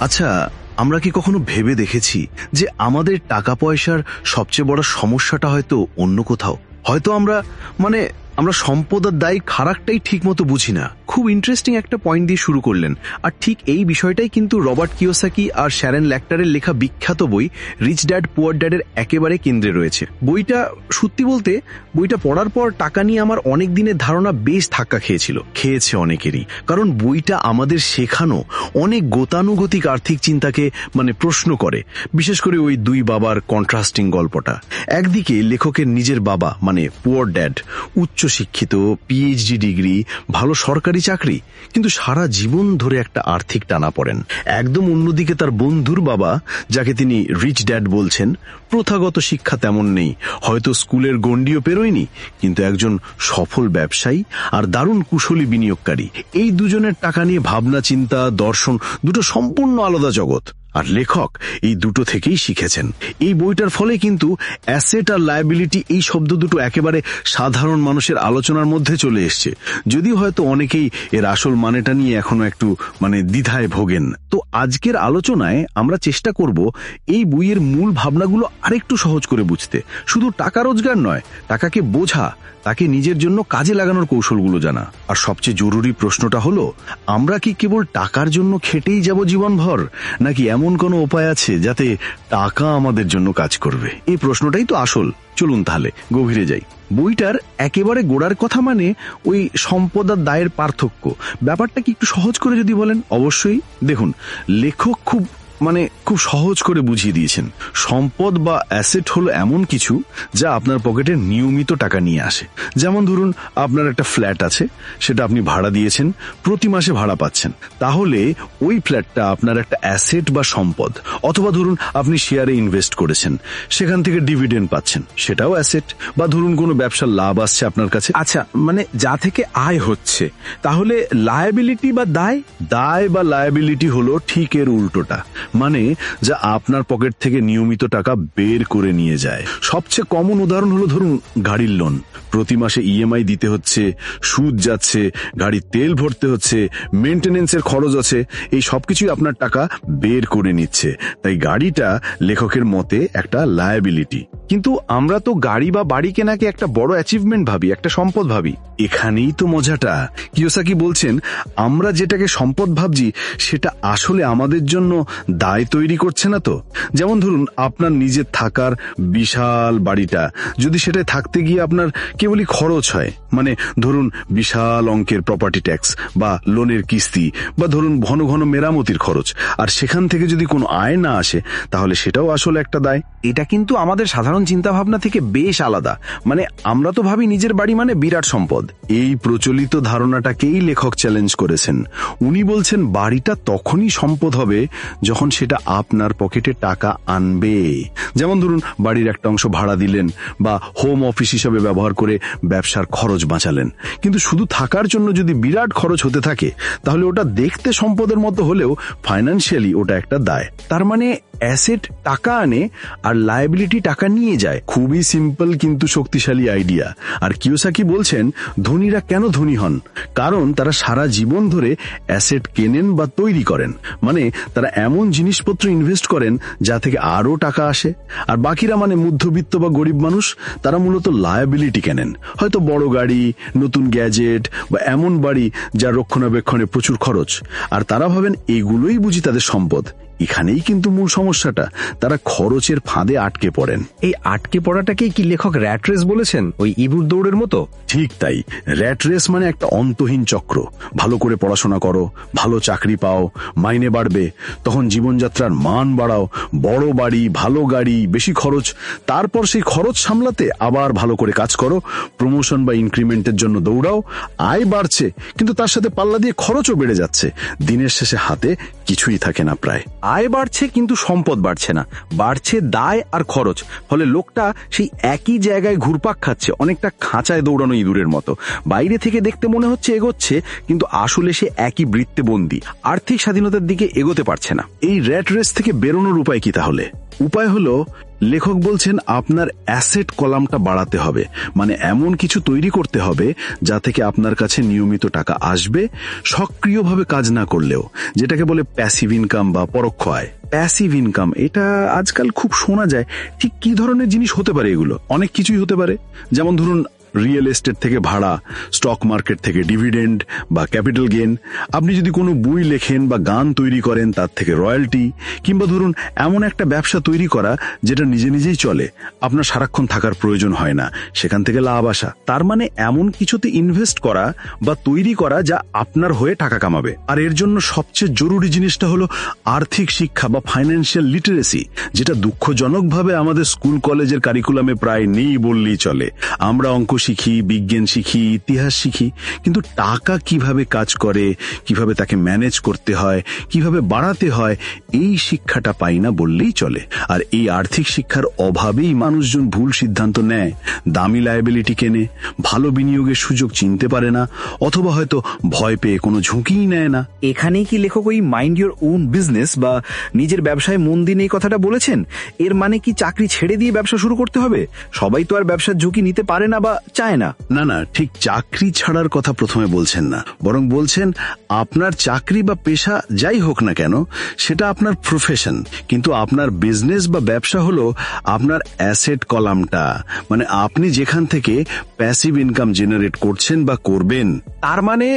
আচ্ছা আমরা কি কখনো ভেবে দেখেছি যে আমাদের টাকা পয়সার সবচেয়ে বড় সমস্যাটা হয়তো অন্য কোথাও? হয়তো আমরা মানে আমরা সম্পদ আর দায়ী খারাপটাই ঠিক মতো বুঝি না। খুব ইন্টারেস্টিং একটা পয়েন্ট দিয়ে শুরু করলেন। আর ঠিক এই বিষয়টাই কিন্তু রবার্ট কিওসাকি আর শ্যারেন ল্যাক্টারের লেখা বিখ্যাত বই রিচ ড্যাড, পুয়ার ড্যাডের একেবারে কেন্দ্রে রয়েছে। বইটা, সত্যি বলতে, বইটা পড়ার পর টাকা নিয়ে আমার অনেক দিনের ধারণা বেশ ধাক্কা খেয়েছিল। খেয়েছে অনেকেরই। কারণ বইটা আমাদের শেখানো অনেক গতানুগতিক আর্থিক চিন্তাকে মানে প্রশ্ন করে। বিশেষ করে ওই দুই বাবার কন্ট্রাস্টিং গল্পটা। একদিকে লেখকের নিজের বাবা মানে পুয়ার ড্যাড, উচ্চ শিক্ষিত পিএইচডি ডিগ্রি ভালো সরকারি চাকরি, কিন্তু সারা জীবন ধরে একটা আর্থিক টানা পড়েন। একদম অন্যদিকে তার বন্ধুর বাবা, যাকে তিনি রিচ ড্যাড বলছেন, প্রথাগত শিক্ষা তেমন নেই। হয়তো স্কুলের গণ্ডিও পেরোয়নি, কিন্তু একজন সফল ব্যবসায়ী আর দারুণ কুশলী বিনিয়োগকারী। এই দুজনের টাকা নিয়ে ভাবনা চিন্তা দর্শন, দুটো সম্পূর্ণ আলাদা জগৎ। আর লেখক এই দুটো থেকেই শিখেছেন। এই বইটার ফলে কিন্তু অ্যাসেট আর লায়াবিলিটি এই শব্দ দুটো একেবারে সাধারণ মানুষের আলোচনার মধ্যে চলে এসছে। যদিও হয়তো অনেকেই এর আসল মানেটা নিয়ে এখনও একটু মানে দ্বিধায় ভোগেন। তো আজকের আলোচনায় আমরা চেষ্টা করব এই বইয়ের মূল ভাবনাগুলো আরেকটু সহজ করে বুঝতে। শুধু টাকা রোজগার নয়, টাকাকে বোঝা, তাকে নিজের জন্য কাজে লাগানোর কৌশলগুলো জানা। আর সবচেয়ে জরুরি প্রশ্নটা হলো, আমরা কি কেবল টাকার জন্য খেটেই যাব জীবনভর, নাকি এমন কোনো উপায় আছে যাতে টাকা আমাদের জন্য কাজ করবে? এই প্রশ্নটাই তো আসল। চলুন তাহলে, গভীরে যাই। বইটার একেবারে গোড়ার কথা মানে ওই সম্পদ আর দায়ের পার্থক্য। ব্যাপারটা কি একটু সহজ করে যদি বলেন? অবশ্যই। দেখুন, লেখক খুব মানে খুব সহজ করে বুঝিয়ে দিয়েছেন। সম্পদ বা অ্যাসেট হলো এমন কিছু যা আপনার পকেটে নিয়মিত টাকা নিয়ে আসে। যেমন ধরুন আপনার একটা ফ্ল্যাট আছে সেটা আপনি ভাড়া দিয়েছেন প্রতি মাসে ভাড়া পাচ্ছেন। তাহলে ওই ফ্ল্যাটটা আপনার একটা অ্যাসেট বা সম্পদ। অথবা ধরুন আপনি শেয়ারে ইনভেস্ট করেছেন সেখান থেকে ডিভিডেন্ড পাচ্ছেন সেটাও অ্যাসেট। বা ধরুন কোনো ব্যবসার লাভ আসছে আপনার কাছে। আচ্ছা মানে যা থেকে আয় হচ্ছে তাহলে লায়াবিলিটি বা দায়? দায় বা লায়াবিলিটি হলো ঠিক এর উল্টোটা। মানে যা আপনার পকেট থেকে নিয়মিত টাকা বের করে নিয়ে যায়। সবচেয়ে কমন উদাহরণ হলো ধরুন গাড়ির লোন প্রতি মাসে ইএমআই দিতে হচ্ছে, সুদ যাচ্ছে, গাড়ির তেল ভরতে হচ্ছে মেনটেনেন্সের খরচ আছে, এই সবকিছুই আপনার টাকা বের করে নিচ্ছে। তাই গাড়িটা লেখকের মতে একটা লায়াবিলিটি কিন্তু আমরা তো গাড়ি বা বাড়ি কেনাকে একটা বড় অ্যাচিভমেন্ট ভাবি, একটা সম্পদ ভাবি। এখানেই তো মজাটা। কিওসাকি বলছেন, আমরা যেটাকে সম্পদ ভাবছি, সেটা আসলে আমাদের জন্য দায় তৈরি করছে না তো? যেমন ধরুন, আপনার নিজের থাকার বিশাল বাড়িটা। যদি সেটায় থাকতে গিয়ে আপনার কেবলই খরচ হয় মানে ধরুন বিশাল অঙ্কের প্রপার্টি ট্যাক্স বা লোনের কিস্তি, বা ধরুন ঘন ঘন মেরামতির খরচ, আর সেখান থেকে যদি কোনো আয় না আসে, তাহলে সেটাও আসলে একটা দায়। এটা কিন্তু আমাদের সাধারণ চিন্তা ভাবনা থেকে বেশ আলাদা। মানে আমরা তো ভাবি নিজের বাড়ি মানে বিরাট সম্পদ। এই প্রচলিত ধারণাটাকেই লেখক চ্যালেঞ্জ করেছেন। উনি বলছেন, বাড়িটা তখনই সম্পদ হবে যখন সেটা আপনার পকেটে টাকা আনবে। যেমন ধরুন, বাড়ির একটা অংশ ভাড়া দিলেন বা হোম অফিস হিসাবে ব্যবহার করে ব্যবসার খরচ বাঁচালেন। কিন্তু শুধু থাকার জন্য যদি বিরাট খরচ হতে থাকে, তাহলে ওটা দেখতে সম্পদের মতো হলেও ফাইন্যান্সিয়ালি ওটা একটা দায়। তার মানে অ্যাসেট টাকা আনে আর লায়াবিলিটি টাকা নিয়ে যায়। খুবই সিম্পল কিন্তু শক্তিশালী আইডিয়া আর কিওসাকি বলছেন, ধনীরা কেন ধনী হন? কারণ তারা সারা জীবন ধরে অ্যাসেট কেনেন বা তৈরি করেন। মানে তারা এমন জিনিসপত্র ইনভেস্ট করেন যা থেকে আরও টাকা আসে। আর বাকিরা মানে মধ্যবিত্ত বা গরিব মানুষ, তারা মূলত লায়াবিলিটি কেনেন। হয়তো বড় গাড়ি, নতুন গ্যাজেট বা এমন বাড়ি যার রক্ষণাবেক্ষণে প্রচুর খরচ। আর তারা ভাবেন, এগুলোই বুঝি তাদের সম্পদ। এখানেই কিন্তু মূল সমস্যাটা। তারা খরচের ফাঁদে আটকে পড়েন। এই আটকে পড়াটাকেই কি লেখক র্যাট্রেস বলেছেন? ওই ইবুর দৌড়ের মতো? ঠিক তাই। র্যাট রেস মানে একটা অন্তহীন চক্র। ভালো করে পড়াশোনা করো ভালো চাকরি পাও মাইনে বাড়বে তখন জীবনযাত্রার মান বাড়াও বড় বাড়ি ভালো গাড়ি বেশি খরচ তারপর সেই খরচ সামলাতে আবার ভালো করে কাজ করো প্রমোশন বা ইনক্রিমেন্টের জন্য দৌড়াও আয় বাড়ছে কিন্তু তার সাথে পাল্লা দিয়ে খরচও বেড়ে যাচ্ছে। দিনের শেষে হাতে কিছুই থাকে না প্রায়। আয় বাড়ছে কিন্তু সম্পদ বাড়ছে না। বাড়ছে দায় আর খরচ। ফলে লোকটা সেই একই জায়গায় ঘুরপাক খাচ্ছে, অনেকটা খাঁচায় দৌড়ানো ইঁদুরের মতো। বাইরে থেকে দেখতে মনে হচ্ছে এগোচ্ছে, কিন্তু আসলে সে একই বৃত্তে বন্দী। আর্থিক স্বাধীনতার দিকে এগোতে পারছে না। এই র্যাট রেস থেকে বেরোনোর উপায় কি তাহলে? উপায় হলো লেখক বলছেন, আপনার অ্যাসেট কলামটা বাড়াতে হবে। মানে এমন কিছু তৈরি করতে হবে যা থেকে আপনার কাছে নিয়মিত টাকা আসবে, সক্রিয়ভাবে কাজ না করলেও। যেটাকে বলে প্যাসিভ ইনকাম বা পরোক্ষ আয়। প্যাসিভ ইনকাম এটা আজকাল খুব শোনা যায়। ঠিক কি ধরনের জিনিস হতে পারে এগুলো? অনেক কিছুই হতে পারে। যেমন ধরুন রিয়েল এস্টেট থেকে ভাড়া স্টক মার্কেট থেকে ডিভিডেন্ড বা ক্যাপিটাল গেন আপনি যদি কোনো বই লেখেন বা গান তৈরি করেন তার থেকে রয়্যালটি কিংবা ধরুন এমন একটা ব্যবসা তৈরি করা যেটা নিজে নিজেই চলে, আপনার সারাক্ষণ থাকার প্রয়োজন হয় না, সেখান থেকে লাভ আসা। তার মানে এমন কিছুতে ইনভেস্ট করা বা তৈরি করা যা আপনার হয়ে টাকা কামাবে। আর এর জন্য সবচেয়ে জরুরি জিনিসটা হলো আর্থিক শিক্ষা বা ফাইন্যান্সিয়াল লিটারেসি যেটা দুঃখজনকভাবে আমাদের স্কুল কলেজের কারিকুলামে প্রায় নেই বললেই চলে। আমরা অঙ্ক শিখি, বিজ্ঞান শিখি, ইতিহাস শিখি, কিন্তু টাকা কীভাবে কাজ করে, কীভাবে তাকে ম্যানেজ করতে হয়, কীভাবে বাড়াতে হয়, এই শিক্ষাটা পাই না বললেই চলে। আর এই আর্থিক শিক্ষার অভাবেই মানুষজন ভুল সিদ্ধান্ত নেয়। দামি লায়াবিলিটি কেনে, ভালো বিনিয়োগের সুযোগ চিনতে পারে না, অথবা হয়তো ভয় পেয়ে কোনো ঝুঁকিই নেয় না। এখানেই কি লেখক ওই মাইন্ড ইউর ওন বিজনেস বা নিজের ব্যবসায় মন দিন এই কথাটা বলেছেন? এর মানে কি চাকরি ছেড়ে দিয়ে ব্যবসা শুরু করতে হবে? সবাই তো আর ব্যবসার ঝুঁকি নিতে পারে না বা চায় না। না না, ঠিক চাকরি ছাড়ার কথা প্রথমে বলছেন না। বরং বলছেন, আপনার চাকরি বা পেশা যাই হোক না কেন, সেটা আপনার প্রফেশন কিন্তু আপনার বিজনেস বা ব্যবসা হলো আপনার অ্যাসেট কলামটা। মানে আপনি যেখান থেকে প্যাসিভ ইনকাম জেনারেট করছেন বা করবেন, তার মানে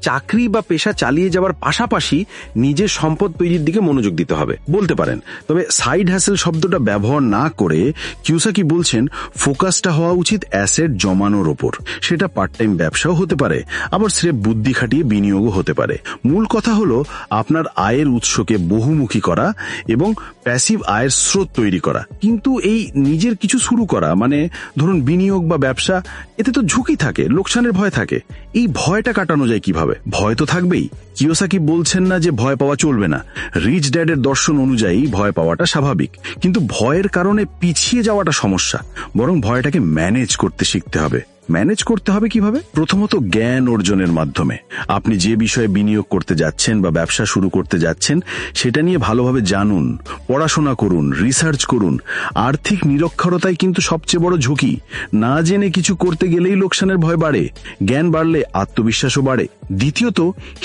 চাকরি বা পেশা চালিয়ে যাওয়ার পাশাপাশি নিজের সম্পদ তৈরির দিকে মনোযোগ দিতে হবে। বলতে পারেন, তবে সাইড হ্যাসেল শব্দটা ব্যবহার না করে কিউসাকি বলছেন ফোকাসটা হওয়া উচিত অ্যাসেট জমানোর ওপর। সেটা পার্ট টাইম ব্যবসাও হতে পারে, আবার স্রেফ বুদ্ধি খাটিয়ে বিনিয়োগও হতে পারে। মূল কথা হলো আপনার আয়ের উৎসকে বহুমুখী করা এবং প্যাসিভ আয়ের স্রোত তৈরি করা। কিন্তু এই নিজের কিছু শুরু করা মানে ধরুন বিনিয়োগ বা ব্যবসা এতে তো ঝুঁকি থাকে, লোকসানের ভয় থাকে। এই ভয়টা কাটানো যায় কীভাবে? ভয় তো থাকবেই। কিওসাকি বলছেন না যে ভয় পাওয়া চলবে না। রিচ ড্যাডের দর্শন অনুযায়ী ভয় পাওয়াটা স্বাভাবিক। কিন্তু ভয়ের কারণে পিছিয়ে যাওয়াটা সমস্যা। বরং ভয়টাকে ম্যানেজ করতে শিখতে হবে। ম্যানেজ করতে হবে কীভাবে? প্রথমত জ্ঞান অর্জনের মাধ্যমে। আপনি যে বিষয়ে বিনিয়োগ করতে যাচ্ছেন বা ব্যবসা শুরু করতে যাচ্ছেন, সেটা নিয়ে ভালোভাবে জানুন, পড়াশোনা করুন রিসার্চ করুন। আর্থিক নিরক্ষরতাই কিন্তু সবচেয়ে বড় ঝুঁকি। না জেনে কিছু করতে গেলেই লোকসানের ভয় বাড়ে। জ্ঞান বাড়লে আত্মবিশ্বাসও বাড়ে। দ্বিতীয়ত,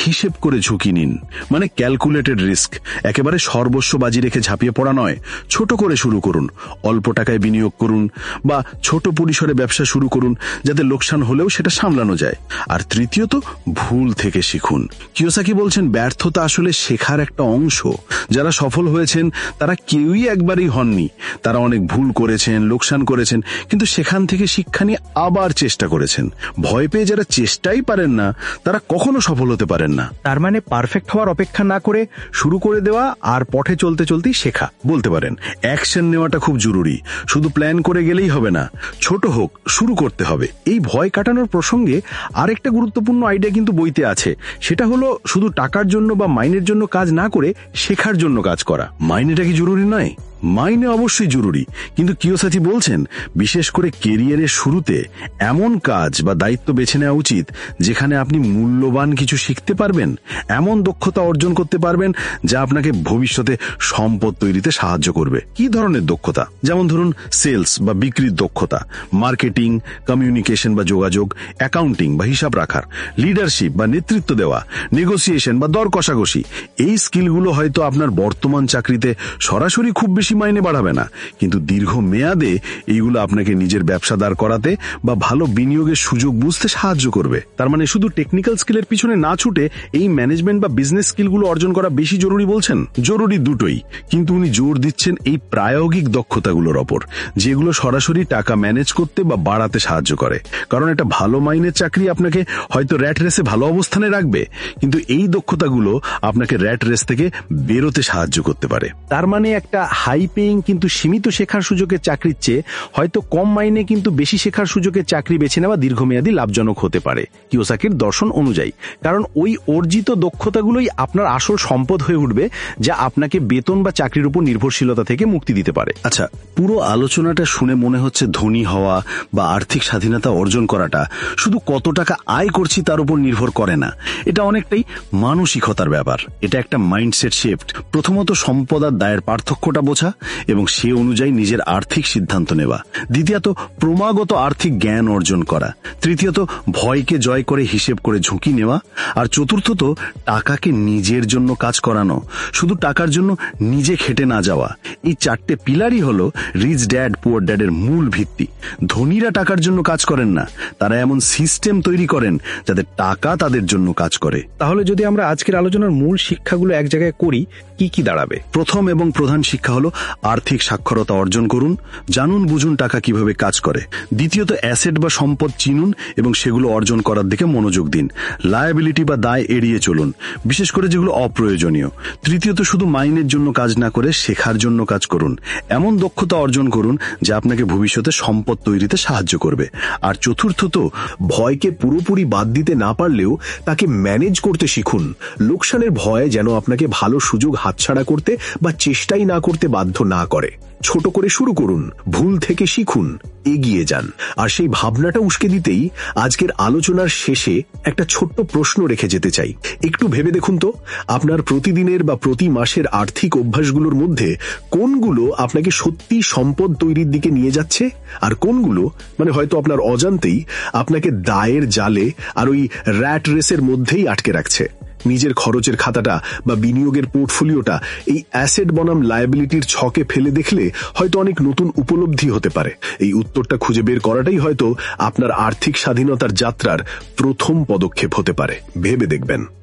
হিসেব করে ঝুঁকি নিন। মানে ক্যালকুলেটেড রিস্ক একেবারে সর্বস্ব বাজি রেখে ঝাঁপিয়ে পড়া নয়। ছোট করে শুরু করুন। অল্প টাকায় বিনিয়োগ করুন বা ছোট পরিসরে ব্যবসা শুরু করুন যাতে লোকসান হলেও সেটা সামলানো যায়। আর তৃতীয়ত, ভুল থেকে শিখুন। কিওসাকি বলছেন, ব্যর্থতা আসলে শেখার একটা অংশ। যারা সফল হয়েছেন, তারা কেউই একবারই হননি। তারা অনেক ভুল করেছেন, লোকসান করেছেন, কিন্তু সেখান থেকে শিক্ষা নিয়ে আবার চেষ্টা করেছেন। ভয় পেয়ে যারা চেষ্টাই পারেন না, তারা কখনো সফল হতে পারেন না। তার মানে পারফেক্ট হওয়ার অপেক্ষা না করে শুরু করে দেওয়া আর পথে চলতে চলতেই শেখা। বলতে পারেন, অ্যাকশন নেওয়াটা খুব জরুরি। শুধু প্ল্যান করে গেলেই হবে না। ছোট হোক, শুরু করতে হবে। এই ভয় কাটানোর প্রসঙ্গে আরেকটা গুরুত্বপূর্ণ আইডিয়া কিন্তু বইতে আছে। সেটা হলো শুধু টাকার জন্য বা মাইনের জন্য কাজ না করে শেখার জন্য কাজ করা। মাইনেটা কি জরুরি নয়? মাইনে অবশ্যই জরুরি। কিন্তু কিওসাচি বলছেন, বিশেষ করে কেরিয়ারের শুরুতে এমন কাজ বা দায়িত্ব বেছে নেওয়া উচিত যেখানে আপনি মূল্যবান কিছু শিখতে পারবেন, এমন দক্ষতা অর্জন করতে পারবেন যা আপনাকে ভবিষ্যতে সম্পদ তৈরিতে সাহায্য করবে। কি ধরনের দক্ষতা? যেমন ধরুন, সেলস বা বিক্রির দক্ষতা, মার্কেটিং, কমিউনিকেশন বা যোগাযোগ, অ্যাকাউন্টিং বা হিসাব রাখার, লিডারশিপ বা নেতৃত্ব দেওয়া, নেগোসিয়েশন বা দর কষাকষি, এই স্কিলগুলো হয়তো আপনার বর্তমান চাকরিতে সরাসরি খুব বেশি মাইনে বাড়াবে না। কিন্তু দীর্ঘ মেয়াদে এইগুলো আপনাকে নিজের ব্যবসা দাঁড় করাতে বা ভালো বিনিয়োগের সুযোগ বুঝতে সাহায্য করবে। তার মানে শুধু টেকনিক্যাল স্কিলের পিছনে না ছুটে এই ম্যানেজমেন্ট বা বিজনেস স্কিলগুলো অর্জন করা বেশি জরুরি বলছেন? জরুরি দুটোই। কিন্তু উনি জোর দিচ্ছেন এই প্রায়োগিক দক্ষতাগুলোর ওপর, যেগুলো সরাসরি টাকা ম্যানেজ করতে বা বাড়াতে সাহায্য করে। কারণ একটা ভালো মাইনের চাকরি আপনাকে হয়তো র্যাট রেসে ভালো অবস্থানে রাখবে, কিন্তু এই দক্ষতাগুলো আপনাকে র্যাট রেস থেকে বেরোতে সাহায্য করতে পারে। তার মানে একটা হাই পেইং কিন্তু সীমিত শেখার সুযোগের চাকরির চেয়ে হয়তো কম মাইনে কিন্তু বেশি শেখার সুযোগের চাকরি বেছে নেওয়া দীর্ঘমেয়াদী লাভজনক হতে পারে। কিওসাকির দর্শন অনুযায়ী। কারণ ওই অর্জিত দক্ষতাগুলোই আপনার আসল সম্পদ হয়ে উঠবে যা আপনাকে বেতন বা চাকরির উপর নির্ভরশীলতা থেকে মুক্তি দিতে পারে। আচ্ছা পুরো আলোচনাটা শুনে মনে হচ্ছে ধনী হওয়া বা আর্থিক স্বাধীনতা অর্জন করাটা শুধু কত টাকা আয় করছি তার উপর নির্ভর করে না। এটা অনেকটাই মানসিকতার ব্যাপার। এটা একটা মাইন্ডসেট শিফট প্রথমত সম্পদ আর দায়ের পার্থক্যটা বোঝা বোঝা এবং সে অনুযায়ী নিজের আর্থিক সিদ্ধান্ত নেওয়া। দ্বিতীয়ত ক্রমাগত আর্থিক জ্ঞান অর্জন করা। তৃতীয়ত ভয়কে জয় করে হিসেব করে ঝুঁকি নেওয়া। আর চতুর্থত টাকাকে নিজের জন্য কাজ করানো। শুধু টাকার জন্য নিজে খেটে না যাওয়া। এই চারটে পিলারই হল রিচ ড্যাড পুয়ার ড্যাডের মূল ভিত্তি। ধনীরা টাকার জন্য কাজ করেন না। তারা এমন সিস্টেম তৈরি করেন যাতে টাকা তাদের জন্য কাজ করে। তাহলে যদি আমরা আজকের আলোচনার মূল শিক্ষাগুলো এক জায়গায় করি কি কি দাঁড়াবে? প্রথম এবং প্রধান শিক্ষা হলো আর্থিক সাক্ষরতা অর্জন করুন, জানুন, বুঝুন টাকা কীভাবে কাজ করে। দ্বিতীয়ত, অ্যাসেট বা সম্পদ চিনুন এবং সেগুলো অর্জন করার দিকে মনোযোগ দিন। লায়াবিলিটি বা দায় এড়িয়ে চলুন, বিশেষ করে যেগুলো অপ্রয়োজনীয়। তৃতীয়ত, শুধু মাইনের জন্য কাজ না করে শেখার জন্য কাজ করুন। এমন দক্ষতা অর্জন করুন যা আপনাকে ভবিষ্যতে সম্পদ তৈরিতে সাহায্য করবে। আর চতুর্থত, ভয়কে পুরোপুরি বাদ দিতে না পারলেও তাকে ম্যানেজ করতে শিখুন। লোকসানের ভয় যেন আপনাকে ভালো সুযোগ হাতছাড়া করতে বা চেষ্টাই না করতে বাধ্য না করে। ছোট করে শুরু করুন, ভুল থেকে শিখুন, এগিয়ে যান। আর সেই ভাবনাটা উস্কে দিতেই আজকের আলোচনার শেষে একটা ছোট্ট প্রশ্ন রেখে যেতে চাই। একটু ভেবে দেখুন তো, আপনার প্রতিদিনের বা প্রতি মাসের আর্থিক অভ্যাসগুলোর মধ্যে কোনগুলো আপনাকে সত্যি সম্পদ তৈরির দিকে নিয়ে যাচ্ছে? আর কোনগুলো মানে হয়তো আপনার অজান্তেই আপনাকে দায়ের জালে আর ওই র্যাট রেসের মধ্যেই আটকে রাখছে? নিজের খরচের খাতাটা বা বিনিয়োগের পোর্টফোলিওটা এই অ্যাসেট বনাম লায়াবিলিটির ছকে ফেলে দেখলে হয়তো অনেক নতুন উপলব্ধি হতে পারে। এই উত্তরটা খুঁজে বের করাটাই হয়তো আপনার আর্থিক স্বাধীনতার যাত্রার প্রথম পদক্ষেপ হতে পারে। ভেবে দেখবেন।